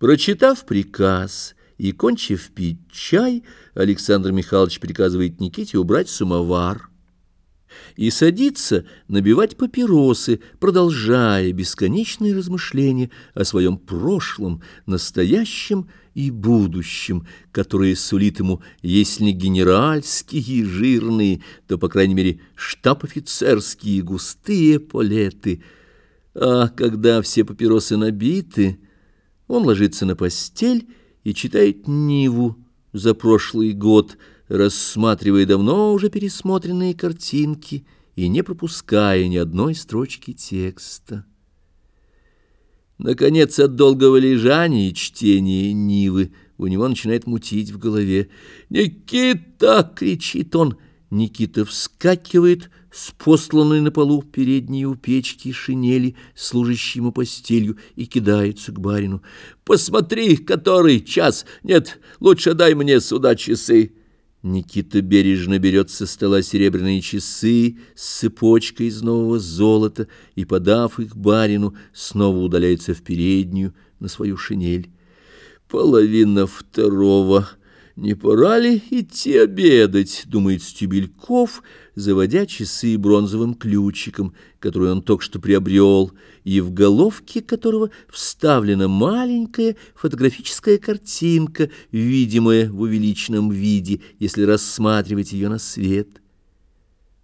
Прочитав приказ и кончив пить чай, Александр Михайлович приказывает Никите убрать самовар и садится набивать папиросы, продолжая бесконечные размышления о своем прошлом, настоящем и будущем, которые сулит ему, если не генеральские жирные, то, по крайней мере, штаб-офицерские густые полеты. А когда все папиросы набиты, он ложится на постель и читает Ниву за прошлый год, рассматривая давно уже пересмотренные картинки и не пропуская ни одной строчки текста. Наконец, от долгого лежания и чтения Нивы у него начинает мутить в голове. «Никита!» — кричит он. Никита вскакивает с посланной на полу передней у печки шинели, служащей ему постелью, и кидается к барину. «Посмотри, который час! Нет, лучше дай мне сюда часы!» Никита бережно берет со стола серебряные часы с цепочкой из нового золота и, подав их барину, снова удаляется в переднюю на свою шинель. Половина второго. «Не пора ли идти обедать?» — думает Стебельков, заводя часы бронзовым ключиком, который он только что приобрел, и в головке которого вставлена маленькая фотографическая картинка, видимая в увеличенном виде, если рассматривать ее на свет.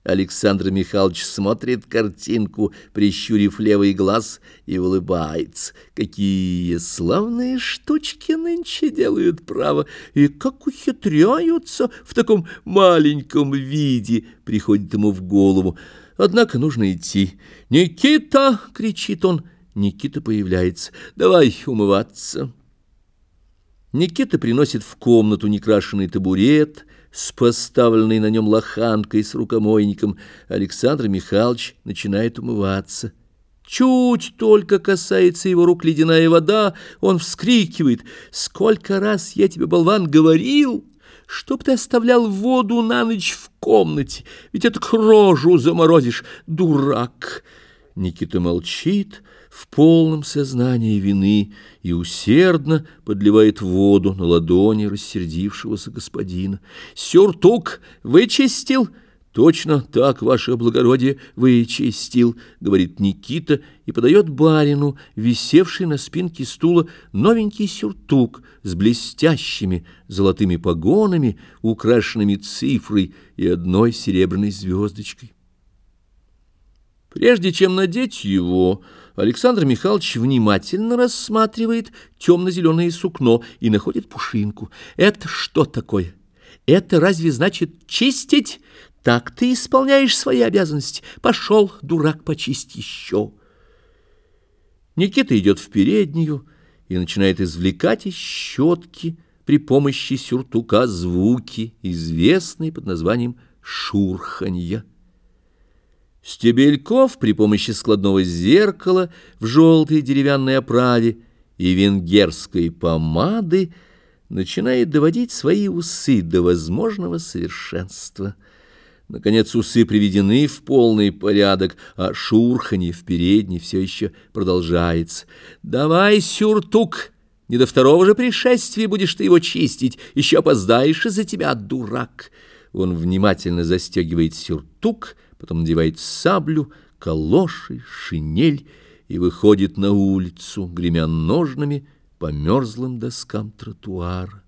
Александр Михайлович смотрит картинку, прищурив левый глаз, и улыбается. Какие славные штучки нынче делают право, и как ухитряются в таком маленьком виде, приходит ему в голову. Однако нужно идти. «Никита!» — кричит он. Никита появляется. «Давай умываться». Никита приносит в комнату некрашенный табурет — с поставленной на нем лоханкой с рукомойником, Александр Михайлович начинает умываться. Чуть только касается его рук ледяная вода, он вскрикивает. «Сколько раз я тебе, болван, говорил, чтоб ты оставлял воду на ночь в комнате, ведь это к рожу заморозишь, дурак!» Никита молчит в полном сознании вины и усердно подливает воду на ладони рассердившегося господина. «Сюртук вычистил?» «Точно так, ваше благородие, вычистил», — говорит Никита и подает барину, висевший на спинке стула, новенький сюртук с блестящими золотыми погонами, украшенными цифрой и одной серебряной звездочкой. Прежде чем надеть его, Александр Михайлович внимательно рассматривает темно-зеленое сукно и находит пушинку. Это что такое? Это разве значит чистить? Так ты исполняешь свои обязанности. Пошел, дурак, почисть еще. Никита идет в переднюю и начинает извлекать из щетки при помощи сюртука звуки, известные под названием шурханья. Стебельков при помощи складного зеркала в желтой деревянной оправе и венгерской помады начинает доводить свои усы до возможного совершенства. Наконец усы приведены в полный порядок, а шурханье в передней все еще продолжается. «Давай, сюртук, не до второго же пришествия будешь ты его чистить, еще опоздаешь из-за тебя, дурак!» Он внимательно застегивает сюртук, потом надевает саблю, калоши, шинель и выходит на улицу, гремя ножнами по мерзлым доскам тротуара.